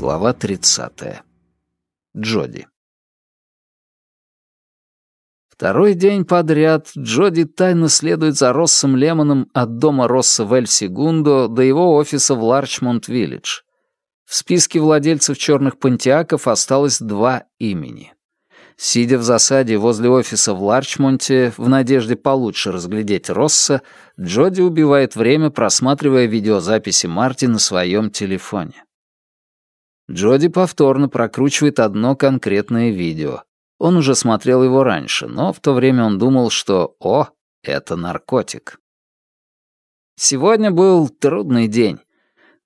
Глава 30. Джоди. Второй день подряд Джоди тайно следует за Россом Лемоном от дома Росса в Эль-Сегундо до его офиса в Ларчмонт-Виллидж. В списке владельцев черных пантиаков осталось два имени. Сидя в засаде возле офиса в Ларчмонте, в надежде получше разглядеть Росса, Джоди убивает время, просматривая видеозаписи Марти на своем телефоне. Джоди повторно прокручивает одно конкретное видео. Он уже смотрел его раньше, но в то время он думал, что «О, это наркотик». Сегодня был трудный день.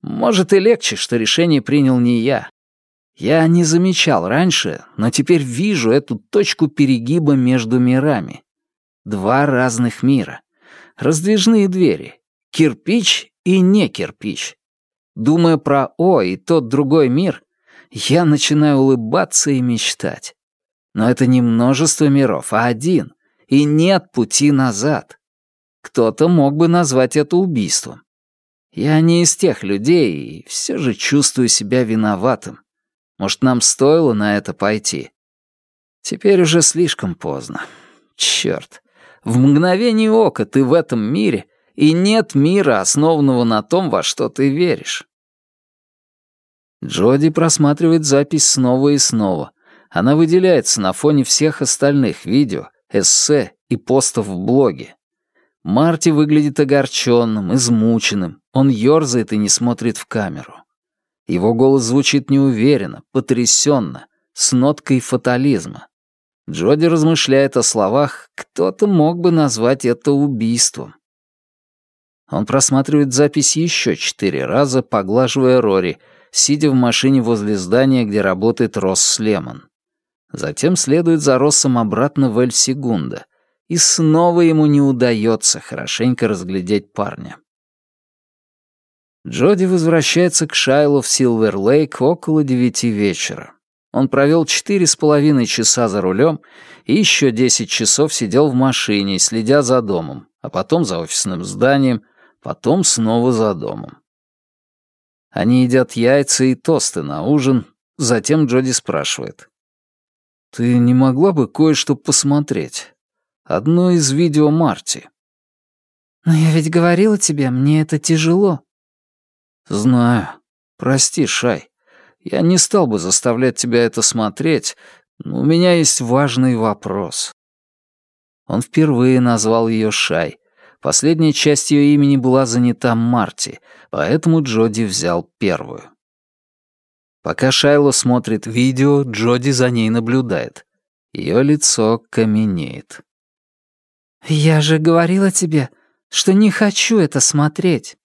Может, и легче, что решение принял не я. Я не замечал раньше, но теперь вижу эту точку перегиба между мирами. Два разных мира. Раздвижные двери. Кирпич и не кирпич. Думая про О и тот другой мир, я начинаю улыбаться и мечтать. Но это не множество миров, а один. И нет пути назад. Кто-то мог бы назвать это убийством. Я не из тех людей и все же чувствую себя виноватым. Может, нам стоило на это пойти? Теперь уже слишком поздно. Черт. В мгновение ока ты в этом мире, и нет мира, основанного на том, во что ты веришь. Джоди просматривает запись снова и снова. Она выделяется на фоне всех остальных видео, эссе и постов в блоге. Марти выглядит огорченным, измученным. Он ёрзает и не смотрит в камеру. Его голос звучит неуверенно, потрясенно, с ноткой фатализма. Джоди размышляет о словах «кто-то мог бы назвать это убийством». Он просматривает запись еще четыре раза, поглаживая Рори, сидя в машине возле здания, где работает Росс Лемон. Затем следует за Россом обратно в Эль-Сегунда, и снова ему не удается хорошенько разглядеть парня. Джоди возвращается к Шайлу в Силвер-Лейк около девяти вечера. Он провел четыре с половиной часа за рулем и еще десять часов сидел в машине, следя за домом, а потом за офисным зданием, потом снова за домом. Они едят яйца и тосты на ужин, затем Джоди спрашивает. «Ты не могла бы кое-что посмотреть? Одно из видео Марти». «Но я ведь говорила тебе, мне это тяжело», «Знаю. Прости, Шай. Я не стал бы заставлять тебя это смотреть, но у меня есть важный вопрос». Он впервые назвал ее Шай. Последняя часть ее имени была занята Марти, поэтому Джоди взял первую. Пока Шайло смотрит видео, Джоди за ней наблюдает. Ее лицо каменеет. «Я же говорила тебе, что не хочу это смотреть».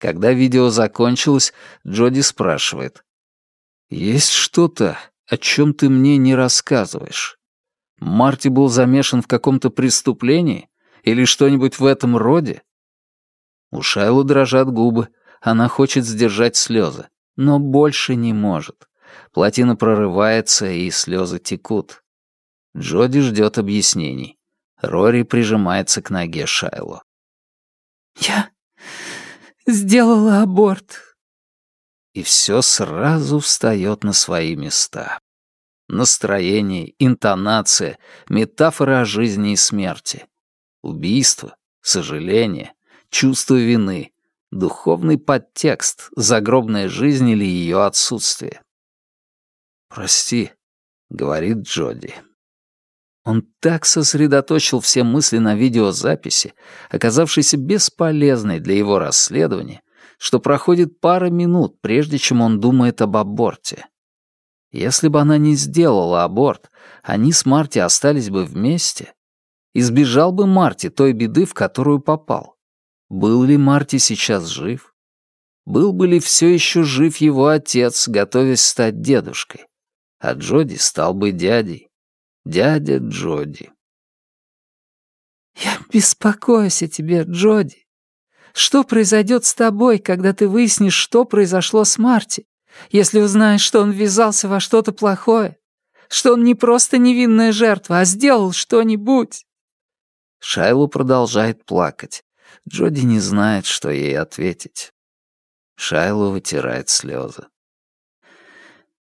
Когда видео закончилось, Джоди спрашивает. «Есть что-то, о чем ты мне не рассказываешь? Марти был замешан в каком-то преступлении? Или что-нибудь в этом роде?» У Шайлу дрожат губы. Она хочет сдержать слезы, но больше не может. Плотина прорывается, и слезы текут. Джоди ждет объяснений. Рори прижимается к ноге Шайлу. «Я Сделала аборт. И все сразу встает на свои места. Настроение, интонация, метафора о жизни и смерти. Убийство, сожаление, чувство вины, духовный подтекст, загробная жизнь или ее отсутствие. «Прости», — говорит Джоди. Он так сосредоточил все мысли на видеозаписи, оказавшейся бесполезной для его расследования, что проходит пара минут, прежде чем он думает об аборте. Если бы она не сделала аборт, они с Марти остались бы вместе. Избежал бы Марти той беды, в которую попал. Был ли Марти сейчас жив? Был бы ли все еще жив его отец, готовясь стать дедушкой? А Джоди стал бы дядей дядя Джоди. «Я беспокоюсь о тебе, Джоди. Что произойдет с тобой, когда ты выяснишь, что произошло с Марти, если узнаешь, что он ввязался во что-то плохое, что он не просто невинная жертва, а сделал что-нибудь?» Шайлу продолжает плакать. Джоди не знает, что ей ответить. Шайлу вытирает слезы.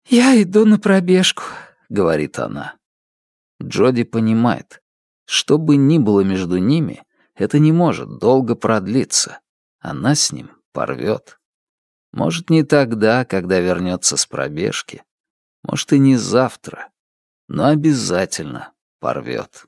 «Я иду на пробежку», — говорит она. Джоди понимает, что бы ни было между ними, это не может долго продлиться. Она с ним порвет. Может, не тогда, когда вернется с пробежки. Может, и не завтра. Но обязательно порвет.